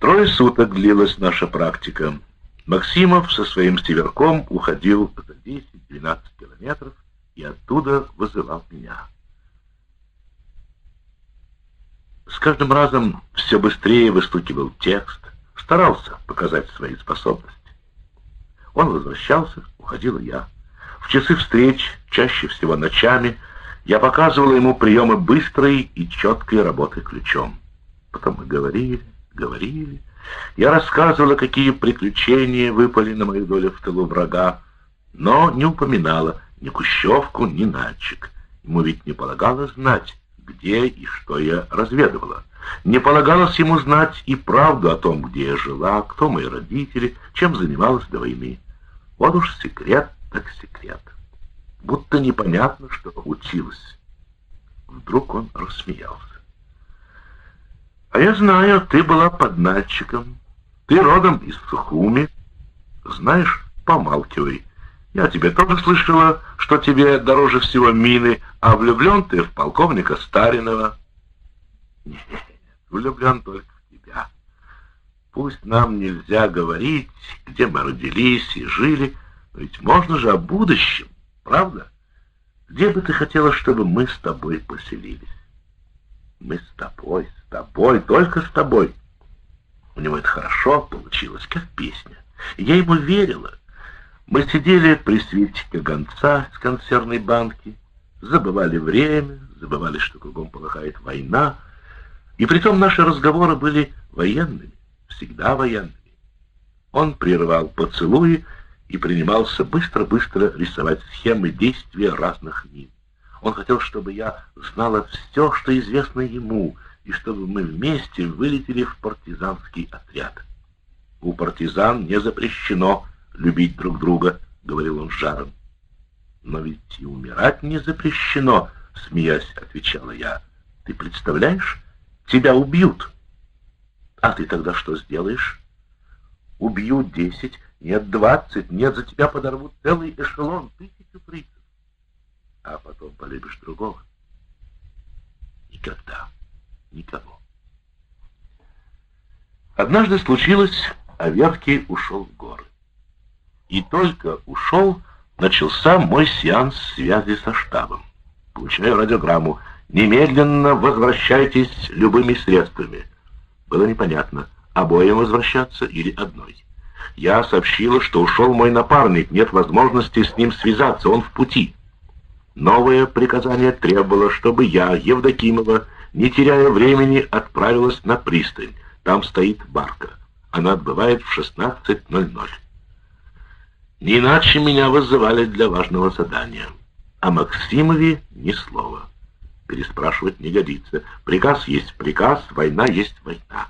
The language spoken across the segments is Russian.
Трое суток длилась наша практика. Максимов со своим северком уходил за 10-12 километров и оттуда вызывал меня. С каждым разом все быстрее выстукивал текст, старался показать свои способности. Он возвращался, уходил я. В часы встреч, чаще всего ночами, я показывала ему приемы быстрой и четкой работы ключом. Потом мы говорили, говорили. Я рассказывала, какие приключения выпали на мою долю в тылу врага, но не упоминала ни Кущевку, ни Нальчик. Ему ведь не полагалось знать, где и что я разведывала. Не полагалось ему знать и правду о том, где я жила, кто мои родители, чем занималась до войны. Вот уж секрет так секрет. Будто непонятно, что училась. Вдруг он рассмеялся. А я знаю, ты была под Нальчиком. Ты родом из Сухуми. Знаешь, помалкивай. Я тебе тоже слышала, что тебе дороже всего мины, а влюблен ты в полковника Старинова. Нет, влюблен только в тебя. Пусть нам нельзя говорить, где мы родились и жили, но ведь можно же о будущем, правда? Где бы ты хотела, чтобы мы с тобой поселились? Мы с тобой, с тобой, только с тобой. У него это хорошо получилось, как песня. я ему верила. Мы сидели при свете каганца с консервной банки, забывали время, забывали, что кругом полыхает война, и притом наши разговоры были военными, всегда военными. Он прервал поцелуи и принимался быстро-быстро рисовать схемы действия разных мин. Он хотел, чтобы я знала все, что известно ему, и чтобы мы вместе вылетели в партизанский отряд. У партизан не запрещено любить друг друга, — говорил он с жаром. Но ведь и умирать не запрещено, — смеясь, отвечала я. Ты представляешь, тебя убьют. А ты тогда что сделаешь? Убьют десять, нет двадцать, нет, за тебя подорвут целый эшелон, тысячу принцев. А потом полюбишь другого. Никогда. Никого. Однажды случилось, а Веркий ушел в горы. И только ушел, начался мой сеанс связи со штабом. Получаю радиограмму. Немедленно возвращайтесь любыми средствами. Было непонятно, обоим возвращаться или одной. Я сообщила, что ушел мой напарник, нет возможности с ним связаться, он в пути. Новое приказание требовало, чтобы я, Евдокимова, не теряя времени, отправилась на пристань. Там стоит барка. Она отбывает в 16.00. Не иначе меня вызывали для важного задания. О Максимове ни слова. Переспрашивать не годится. Приказ есть приказ, война есть война.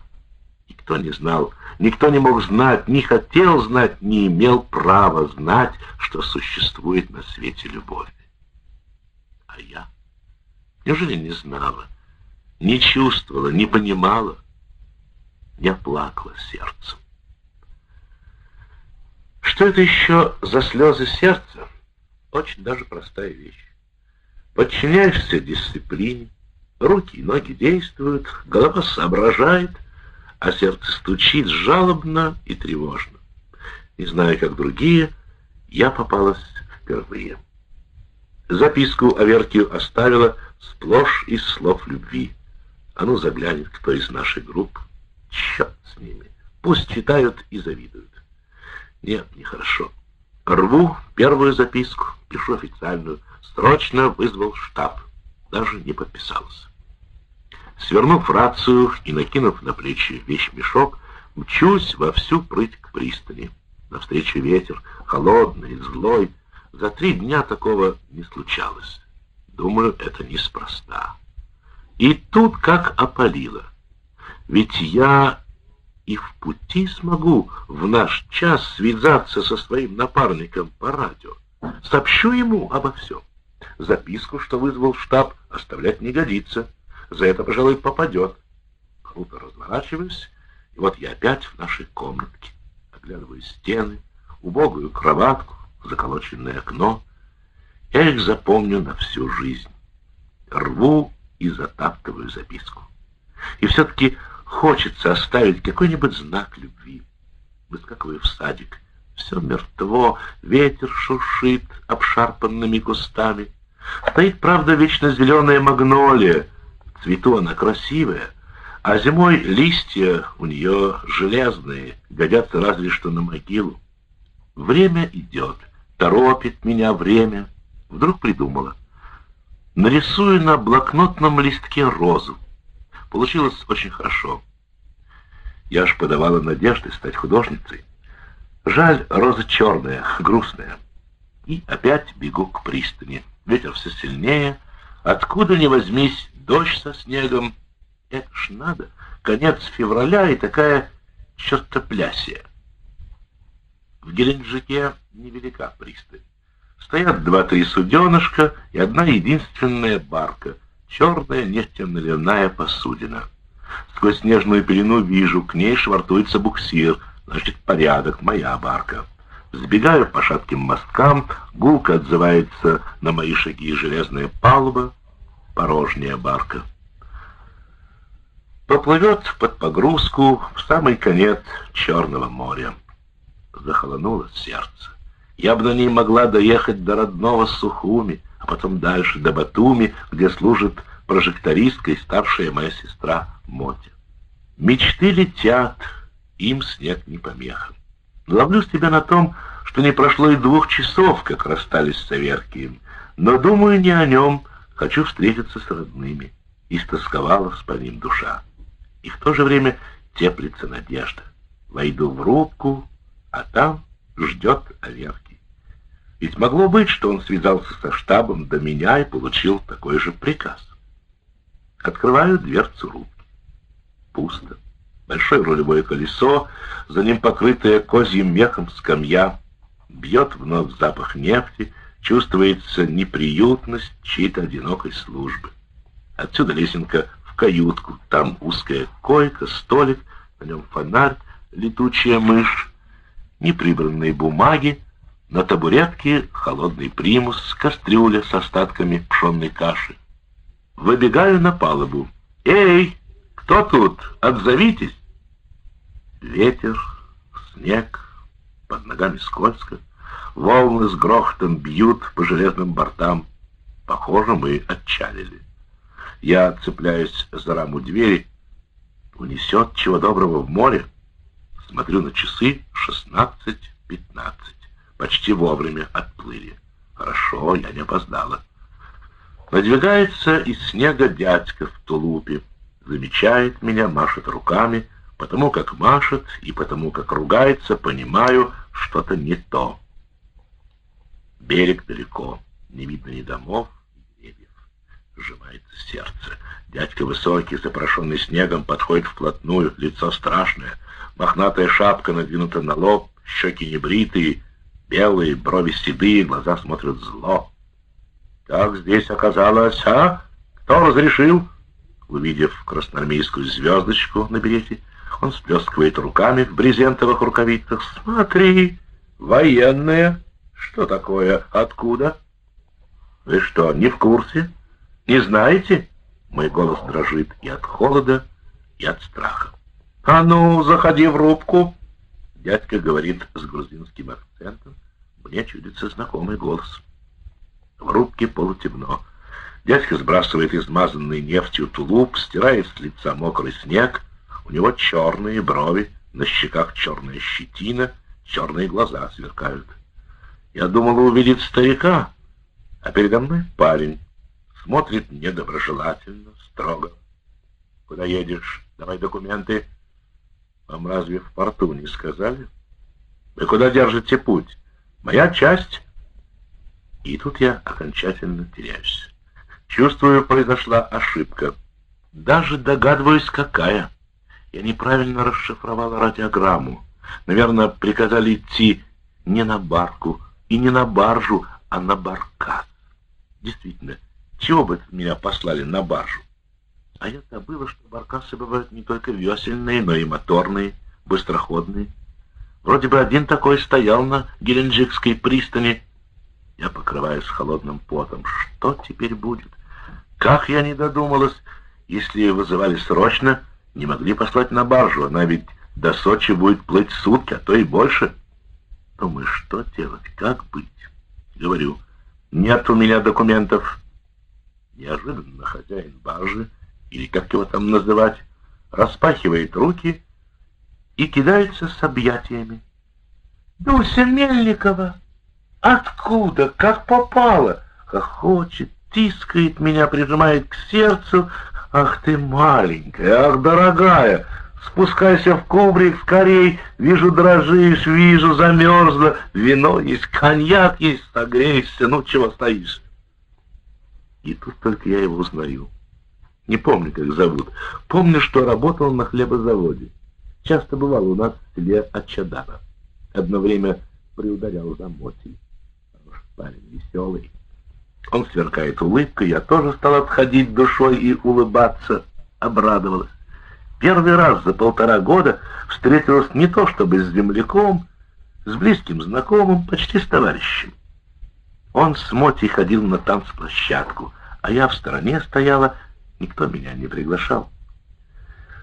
Никто не знал, никто не мог знать, не хотел знать, не имел права знать, что существует на свете любовь. А я? Неужели не знала, не чувствовала, не понимала? Я плакала сердцем. Что это еще за слезы сердца? Очень даже простая вещь. Подчиняешься дисциплине, руки и ноги действуют, голова соображает, а сердце стучит жалобно и тревожно. Не знаю, как другие, я попалась впервые. Записку Аверкию оставила сплошь из слов любви. А ну заглянет кто из нашей группы. Черт с ними. Пусть читают и завидуют. Нет, нехорошо. Рву первую записку, пишу официальную. Срочно вызвал штаб. Даже не подписался. Свернув рацию и накинув на плечи вещмешок, мчусь во всю прыть к пристани. Навстречу ветер, холодный, злой. За три дня такого не случалось. Думаю, это неспроста. И тут как опалило. Ведь я и в пути смогу в наш час связаться со своим напарником по радио. Сообщу ему обо всем. Записку, что вызвал штаб, оставлять не годится. За это, пожалуй, попадет. Круто разворачиваюсь, и вот я опять в нашей комнатке. Оглядываю стены, убогую кроватку, заколоченное окно. Я их запомню на всю жизнь. Рву и затаптываю записку. И все-таки хочется оставить какой-нибудь знак любви. Выскакиваю в садик. Все мертво, ветер шуршит обшарпанными кустами. Стоит, правда, вечно зеленая магнолия. В цвету она красивая, а зимой листья у нее железные, годятся разве что на могилу. Время идет, торопит меня время. Вдруг придумала. Нарисую на блокнотном листке розу. Получилось очень хорошо. Я аж подавала надежды стать художницей. Жаль, роза черная, грустная. И опять бегу к пристани. Ветер все сильнее. Откуда ни возьмись, дождь со снегом. Это ж надо. Конец февраля и такая чертоплясия. В Геленджике невелика пристань. Стоят два-три суденышка и одна единственная барка, черная нефтяно-наливная посудина. Сквозь снежную пелену вижу, к ней швартуется буксир, значит, порядок, моя барка. Сбегаю по шатким мосткам, гулко отзывается на мои шаги железная палуба, порожняя барка. Поплывет под погрузку в самый конец Черного моря. Захолонуло сердце. Я бы на ней могла доехать до родного Сухуми, а потом дальше до Батуми, где служит прожектористкой старшая моя сестра Мотя. Мечты летят, им снег не помеха. Ловлю себя на том, что не прошло и двух часов, как расстались с Аверкием, но думаю не о нем, хочу встретиться с родными. Истосковалась по ним душа. И в то же время теплится надежда. Войду в рубку, а там ждет Аверкий. Ведь могло быть, что он связался со штабом до меня и получил такой же приказ. Открываю дверцу рубки. Пусто. Большое рулевое колесо, за ним покрытая козьим мехом скамья. Бьет в нос запах нефти, чувствуется неприютность чьей-то одинокой службы. Отсюда лесенка в каютку. Там узкая койка, столик, на нем фонарь, летучая мышь, неприбранные бумаги, на табуретке холодный примус, кастрюля с остатками пшенной каши. Выбегаю на палубу. «Эй, кто тут? Отзовитесь!» Ветер, снег, под ногами скользко. Волны с грохотом бьют по железным бортам. Похоже, мы отчалили. Я цепляюсь за раму двери. Унесет чего доброго в море. Смотрю на часы. Шестнадцать, пятнадцать. Почти вовремя отплыли. Хорошо, я не опоздала. Надвигается из снега дядька в тулупе, замечает меня, машет руками, потому как машет и потому как ругается, понимаю, что-то не то. Берег далеко, не видно ни домов, ни деревьев. Сжимается сердце. Дядька высокий, запрошенный снегом, подходит вплотную, лицо страшное, мохнатая шапка надвинута на лоб, щеки небритые, белые, брови седые, глаза смотрят зло. Как здесь оказалось, а? Кто разрешил?» Увидев красноармейскую звездочку на берете, он сплескивает руками в брезентовых рукавицах. «Смотри, военные! Что такое? Откуда?» «Вы что, не в курсе? Не знаете?» Мой голос дрожит и от холода, и от страха. «А ну, заходи в рубку!» Дядька говорит с грузинским акцентом. Мне чудится знакомый голос. В рубке полутемно. Дядька сбрасывает измазанный нефтью тулуп, стирает с лица мокрый снег. У него черные брови, на щеках черная щетина, черные глаза сверкают. Я думал увидеть старика, а передо мной парень. Смотрит недоброжелательно, строго. «Куда едешь? Давай документы». «Вам разве в порту не сказали?» «Вы куда держите путь? Моя часть и тут я окончательно теряюсь. Чувствую, произошла ошибка. Даже догадываюсь, какая. Я неправильно расшифровала радиограмму. Наверное, приказали идти не на барку и не на баржу, а на баркас. Действительно, чего бы меня послали на баржу? А я забыла, что баркасы бывают не только весельные, но и моторные, быстроходные. Вроде бы один такой стоял на Геленджикской пристани, я покрываюсь холодным потом. Что теперь будет? Как я не додумалась, если вызывали срочно, Не могли послать на баржу, она ведь до Сочи будет плыть сутки, а то и больше. Думаю, что делать, как быть? Говорю, нет у меня документов. Неожиданно хозяин баржи, или как его там называть, распахивает руки и кидается с объятиями. «Дуся Мельникова! Откуда? Как попало?» Хохочет, тискает меня, прижимает к сердцу. «Ах ты маленькая, ах, дорогая!» Спускайся в кубрик скорей, вижу, дрожишь, вижу, замерзла. Вино есть, коньяк есть, согрейся, ну чего стоишь? И тут только я его узнаю. Не помню, как зовут. Помню, что работал на хлебозаводе. Часто бывал у нас в селе Отчадара. Одно время приударял за Мотей. Парень веселый. Он сверкает улыбкой, я тоже стал отходить душой и улыбаться. Обрадовалась. Первый раз за полтора года встретилась не то чтобы с земляком, с близким знакомым, почти с товарищем. Он с Мотей ходил на танцплощадку, а я в стороне стояла, никто меня не приглашал.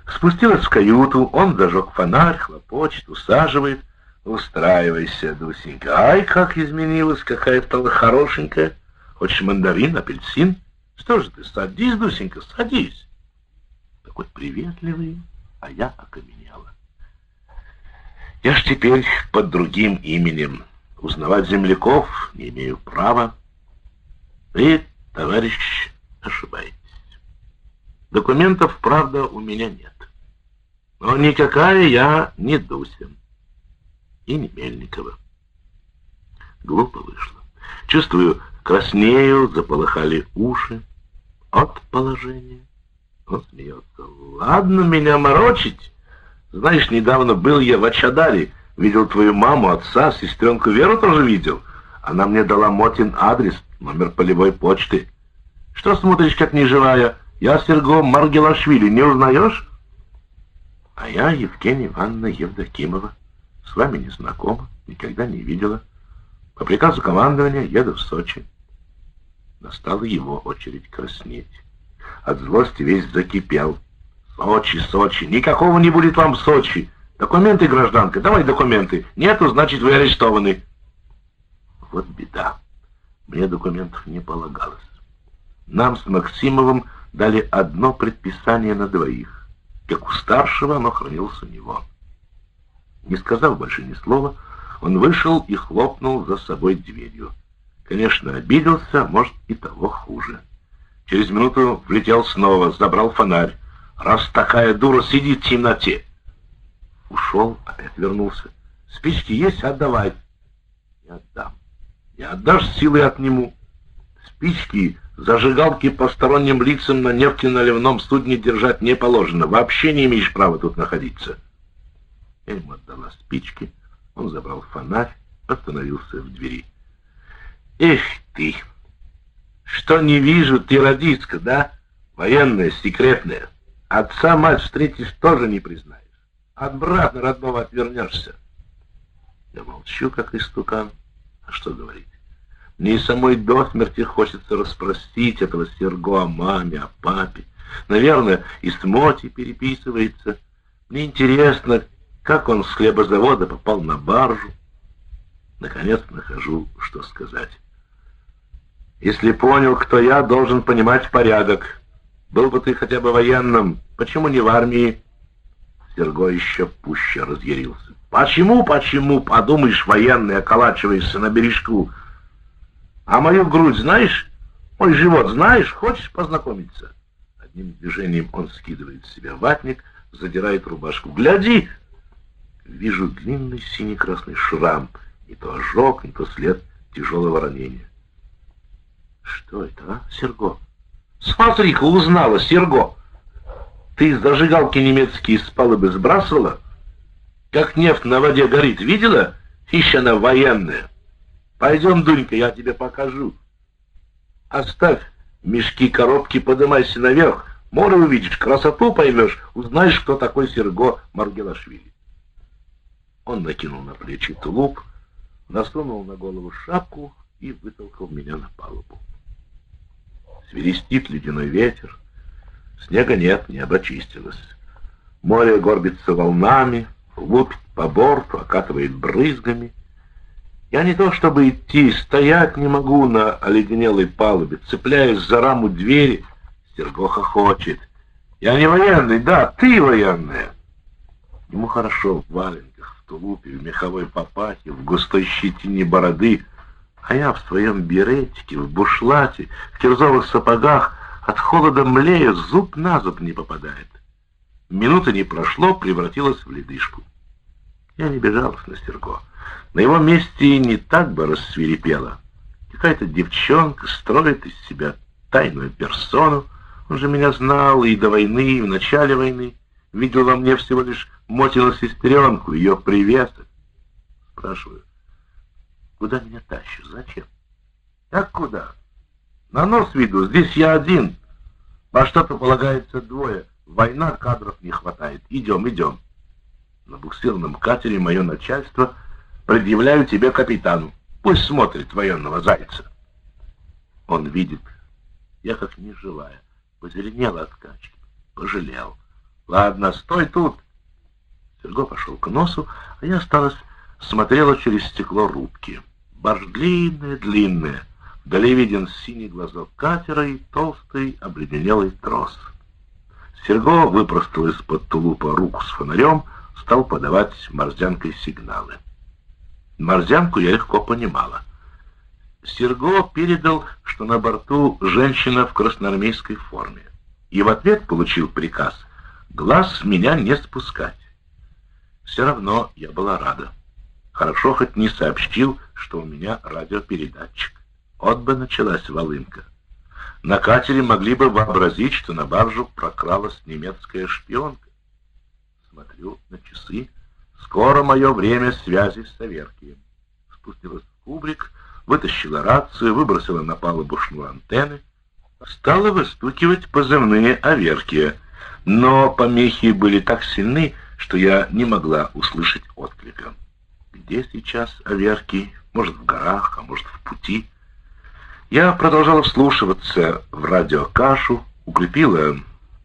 Спустилась в каюту, он зажег фонарь, хлопочет, усаживает. Устраивайся, Дусенька. Ай, как изменилась, какая стала хорошенькая. Хочешь мандарин, апельсин? Что же ты, садись, Дусенька, садись. Такой приветливый, а я окаменела. Я ж теперь под другим именем. Узнавать земляков не имею права. Вы, товарищ, ошибаетесь. Документов, правда, у меня нет. Но никакая я не Дуся. И не Мельникова. Глупо вышло. Чувствую, краснею, заполыхали уши от положения. Он смеется. Ладно меня морочить. Знаешь, недавно был я в Ачадаре, видел твою маму, отца, сестренку Веру тоже видел. Она мне дала Мотин адрес, номер полевой почты. Что смотришь, как неживая? Я Серго Маргелашвили, не узнаешь? А я Евгения Ивановна Евдокимова. С вами не знакома, никогда не видела. По приказу командования еду в Сочи. Настала его очередь краснеть. От злости весь закипел. Сочи, Сочи, никакого не будет вам Сочи. Документы, гражданка, давай документы. Нету, значит, вы арестованы. Вот беда. Мне документов не полагалось. Нам с Максимовым дали одно предписание на двоих. Как у старшего оно хранилось у него. Не сказав больше ни слова, он вышел и хлопнул за собой дверью. Конечно, обиделся, может, и того хуже. Через минуту влетел снова, забрал фонарь. Раз такая дура сидит в темноте. Ушел, опять вернулся. Спички есть, отдавай. Не отдам. Не отдашь, силой отниму. Спички, зажигалки посторонним лицам на нефтеналивном судне держать не положено. Вообще не имеешь права тут находиться. Я отдала спички. Он забрал фонарь, остановился в двери. Эх ты! Что не вижу, ты радистка, да? Военная, секретная. Отца, мать встретишь, тоже не признаешь. От брата родного отвернешься. Я молчу, как истукан. А что говорить? Мне и самой до смерти хочется расспросить этого Серго о маме, о папе. Наверное, и с Моти переписывается. Мне интересно, как он с хлебозавода попал на баржу. Наконец нахожу, что сказать. Если понял, кто я, должен понимать порядок. Был бы ты хотя бы военным, почему не в армии? Серго еще пуще разъярился. Почему, почему, подумаешь, военный, околачиваешься на бережку? А мою грудь знаешь? Мой живот знаешь? Хочешь познакомиться? Одним движением он скидывает с себя ватник, задирает рубашку. Гляди! Вижу длинный синий-красный шрам, не то ожог, не то след тяжелого ранения. Что это, а, Серго? Смотри-ка, узнала, Серго. Ты из зажигалки немецкие с палубы сбрасывала? Как нефть на воде горит, видела? Ища она военная. Пойдем, Дунька, я тебе покажу. Оставь мешки, коробки, поднимайся наверх. Море увидишь, красоту поймешь, узнаешь, кто такой Серго Маргелашвили. Он накинул на плечи тулуп, насунул на голову шапку и вытолкал меня на палубу. Свирестит ледяной ветер. Снега нет, небо чистилось. Море горбится волнами, лупит по борту, окатывает брызгами. Я не то чтобы идти, стоять не могу на оледенелой палубе, цепляясь за раму двери. Сергоха хочет. Я не военный, да, ты военная. Ему хорошо в валенках, в тулупе, в меховой папахе, в густой щетине бороды, а я в своем беретике, в бушлате, в кирзовых сапогах от холода млею, зуб на зуб не попадает. Минуты не прошло, превратилась в ледышку. Я не бежал на Серго. На его месте не так бы рассвирепело. Какая-то девчонка строит из себя тайную персону. Он же меня знал и до войны, и в начале войны. Видел во мне всего лишь Мотину сестренку, ее привесок. Спрашиваю, куда меня тащишь? Зачем? Как куда? На нос виду, здесь я один. Во что-то полагается двое. Война, кадров не хватает. Идем, идем. На буксирном катере мое начальство предъявляю тебе капитану. Пусть смотрит военного зайца. Он видит, я как неживая, позеленел от качки, пожалел. Ладно, стой тут. Серго пошел к носу, а я осталась, смотрела через стекло рубки. Барж длинная-длинная. Вдали виден синий глазок катера и толстый обледенелый трос. Серго выпростал из-под тулупа руку с фонарем, стал подавать морзянкой сигналы. Морзянку я легко понимала. Серго передал, что на борту женщина в красноармейской форме, и в ответ получил приказ глаз меня не спускать. Все равно я была рада. Хорошо хоть не сообщил, что у меня радиопередатчик. Вот бы началась волынка. На катере могли бы вообразить, что на баржу прокралась немецкая шпионка. Смотрю на часы. Скоро мое время связи с Саверкием. Спустилась в кубрик, вытащила рацию, выбросила на палубу шнур антенны. Стала выстукивать позывные Аверкия, но помехи были так сильны, что я не могла услышать отклика. Где сейчас Аверкий? Может, в горах, а может, в пути? Я продолжала вслушиваться в радиокашу, укрепила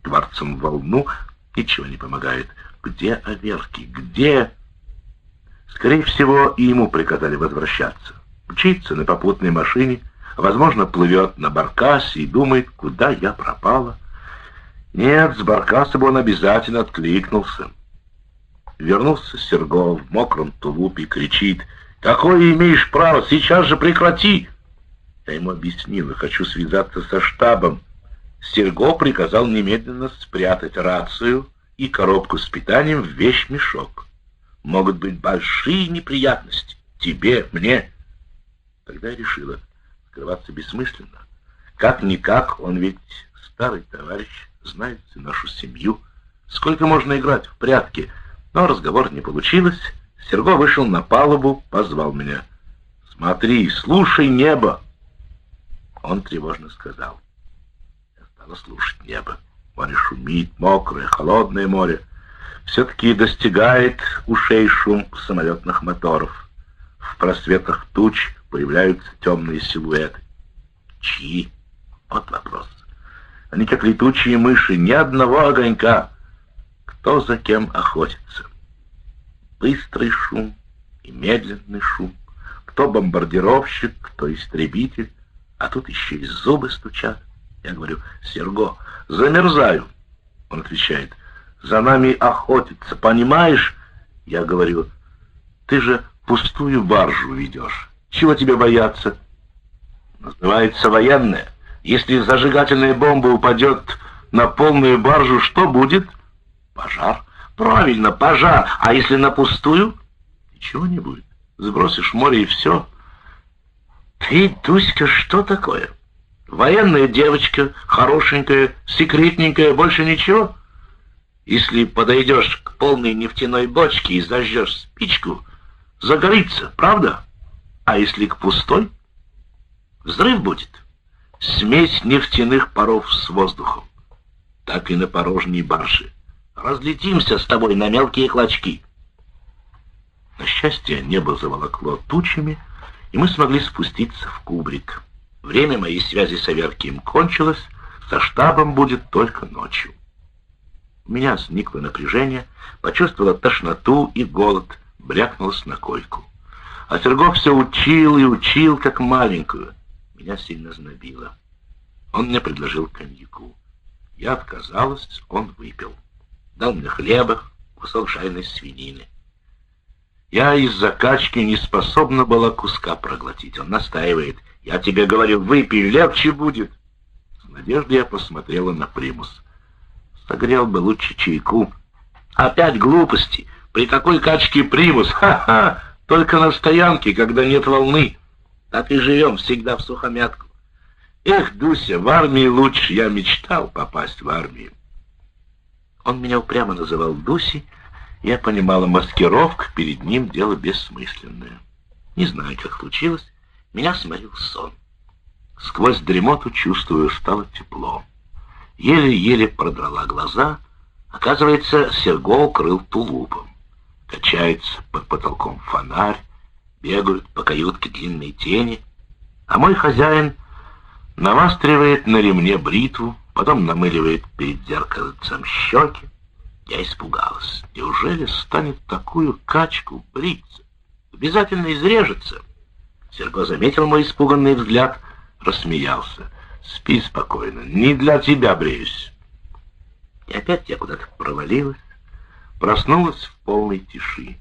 кварцем волну. Ничего не помогает. Где Аверки? Где? Скорее всего, и ему приказали возвращаться. Мчится на попутной машине, возможно, плывет на баркасе и думает, куда я пропала. Нет, с баркаса бы он обязательно откликнулся. Вернулся Серго в мокром тулупе кричит, «Какое имеешь право? Сейчас же прекрати!» Я ему объяснил, хочу связаться со штабом. Серго приказал немедленно спрятать рацию и коробку с питанием в вещмешок. Могут быть большие неприятности. Тебе, мне. Тогда я решила, скрываться бессмысленно. Как-никак, он ведь старый товарищ, знает нашу семью. Сколько можно играть в прятки? Но разговор не получилось. Серго вышел на палубу, позвал меня. «Смотри, слушай небо!» Он тревожно сказал. Я стала слушать небо. Море шумит, мокрое, холодное море. Все-таки достигает ушей шум самолетных моторов. В просветах туч появляются темные силуэты. Чьи? Вот вопрос. Они как летучие мыши, ни одного огонька. Кто за кем охотится? Быстрый шум и медленный шум. Кто бомбардировщик, кто истребитель а тут еще и зубы стучат. Я говорю, Серго, замерзаю. Он отвечает, за нами охотится, понимаешь? Я говорю, ты же пустую баржу ведешь. Чего тебе бояться? Называется военная. Если зажигательная бомба упадет на полную баржу, что будет? Пожар. Правильно, пожар. А если на пустую? Ничего не будет. Сбросишь море и все. Ты, Дуська, что такое? Военная девочка, хорошенькая, секретненькая, больше ничего? Если подойдешь к полной нефтяной бочке и зажжешь спичку, загорится, правда? А если к пустой? Взрыв будет. Смесь нефтяных паров с воздухом. Так и на порожней барже. Разлетимся с тобой на мелкие клочки. На счастье, небо заволокло тучами, и мы смогли спуститься в кубрик. Время моей связи с Аверкием кончилось, со штабом будет только ночью. У меня сникло напряжение, почувствовала тошноту и голод, брякнулась на койку. А Сергов все учил и учил, как маленькую. Меня сильно знобило. Он мне предложил коньяку. Я отказалась, он выпил. Дал мне хлеба, кусок жареной свинины. Я из-за качки не способна была куска проглотить. Он настаивает. Я тебе говорю, выпей, легче будет. С надеждой я посмотрела на примус. Согрел бы лучше чайку. Опять глупости. При такой качке примус. Ха-ха! Только на стоянке, когда нет волны. Так и живем всегда в сухомятку. Эх, Дуся, в армии лучше. Я мечтал попасть в армию. Он меня упрямо называл Дуси. Я понимала, маскировка перед ним дело бессмысленное. Не знаю, как случилось. Меня сморил сон. Сквозь дремоту чувствую, стало тепло. Еле-еле продрала глаза. Оказывается, Серго укрыл тулупом. Качается под потолком фонарь, бегают по каютке длинные тени, а мой хозяин навастривает на ремне бритву, потом намыливает перед зеркальцем щеки. Я испугалась. Неужели станет такую качку бриться? Обязательно изрежется. Серго заметил мой испуганный взгляд, рассмеялся. Спи спокойно, не для тебя бреюсь. И опять я куда-то провалилась, проснулась в полной тиши.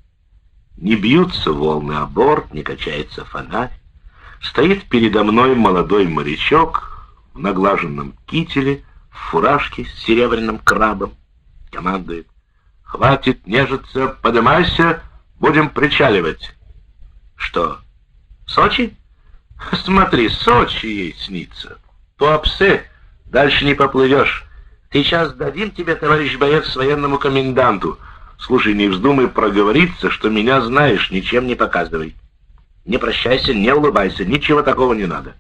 Не бьются волны о борт, не качается фонарь. Стоит передо мной молодой морячок в наглаженном кителе, в фуражке с серебряным крабом. Командует. «Хватит нежиться, подымайся, будем причаливать». «Что, Сочи?» «Смотри, Сочи ей снится. Туапсе, дальше не поплывешь. Сейчас дадим тебе, товарищ боец, военному коменданту. Слушай, не вздумай проговориться, что меня знаешь, ничем не показывай. Не прощайся, не улыбайся, ничего такого не надо.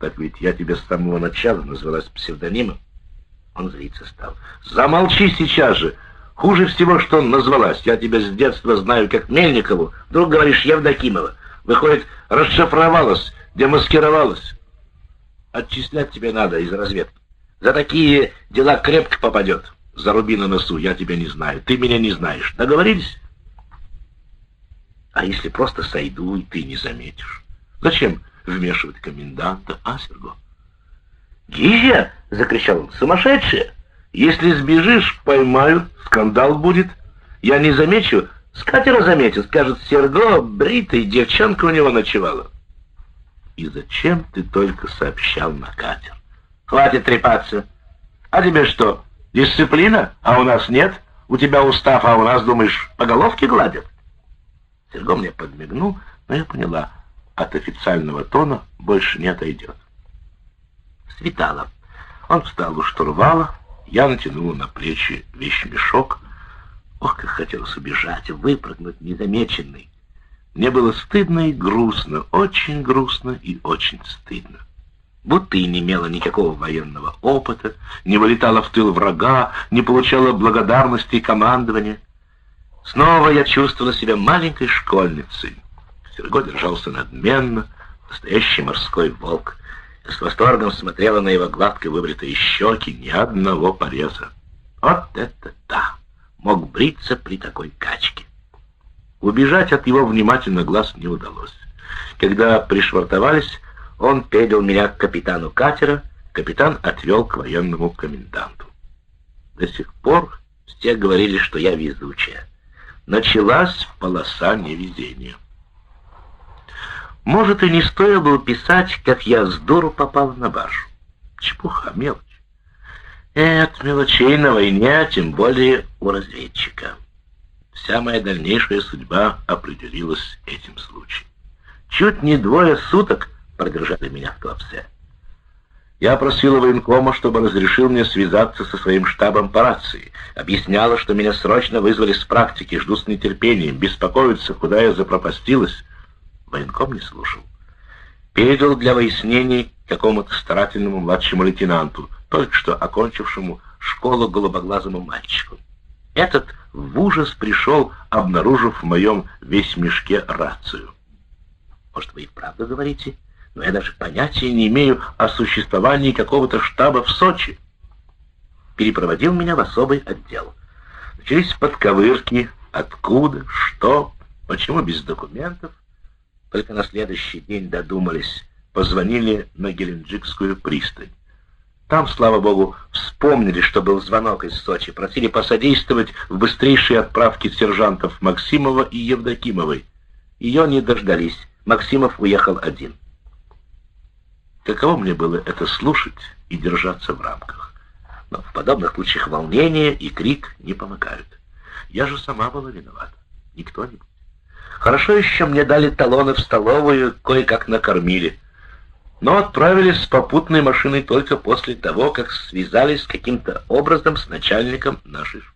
Так ведь я тебе с самого начала назвалась псевдонимом. Он злиться стал. Замолчи сейчас же. Хуже всего, что он назвалась. Я тебя с детства знаю как Мельникову. Вдруг говоришь Евдокимова. Выходит, расшифровалась, демаскировалась. Отчислять тебе надо из разведки. За такие дела крепко попадет. Заруби на носу, я тебя не знаю. Ты меня не знаешь. Договорились? А если просто сойду, и ты не заметишь? Зачем вмешивать коменданта, а, Серго? «Гизя!» — закричал он. «Сумасшедшая! Если сбежишь, поймают, скандал будет. Я не замечу, с катера заметят, скажет Серго, бритый, девчонка у него ночевала». «И зачем ты только сообщал на катер?» «Хватит трепаться. А тебе что, дисциплина, а у нас нет? У тебя устав, а у нас, думаешь, по головке гладят?» Серго мне подмигнул, но я поняла, от официального тона больше не отойдет. Светало. Он встал у штурвала, я натянула на плечи вещмешок. Ох, как хотелось убежать, выпрыгнуть незамеченный. Мне было стыдно и грустно, очень грустно и очень стыдно. Будто и не имела никакого военного опыта, не вылетала в тыл врага, не получала благодарности и командования. Снова я чувствовала себя маленькой школьницей. Серго держался надменно, настоящий морской волк. Я с восторгом смотрела на его гладко выбритые щеки, ни одного пореза. Вот это да! Мог бриться при такой качке. Убежать от его внимательных глаз не удалось. Когда пришвартовались, он передал меня к капитану катера, капитан отвел к военному коменданту. До сих пор все говорили, что я везучая. Началась полоса невезения. Может, и не стоило бы писать, как я с дуру попал на башу. Чепуха, мелочь. Нет, мелочей на войне, тем более у разведчика. Вся моя дальнейшая судьба определилась этим случаем. Чуть не двое суток продержали меня в Туапсе. Я просила военкома, чтобы разрешил мне связаться со своим штабом по рации. Объясняла, что меня срочно вызвали с практики, жду с нетерпением, беспокоятся, куда я запропастилась. Военком не слушал. Передал для выяснений какому-то старательному младшему лейтенанту, только что окончившему школу голубоглазому мальчику. Этот в ужас пришел, обнаружив в моем весь мешке рацию. Может, вы и правда говорите? но я даже понятия не имею о существовании какого-то штаба в Сочи. перепроводил меня в особый отдел. Начались подковырки, откуда, что, почему без документов. Только на следующий день додумались, позвонили на Геленджикскую пристань. Там, слава богу, вспомнили, что был звонок из Сочи, просили посодействовать в быстрейшей отправке сержантов Максимова и Евдокимовой. Ее не дождались, Максимов уехал один. Каково мне было это слушать и держаться в рамках. Но в подобных случаях волнение и крик не помогают. Я же сама была виновата, не кто-нибудь. Хорошо еще мне дали талоны в столовую, кое-как накормили но отправились с попутной машиной только после того, как связались каким-то образом с начальником нашей школы.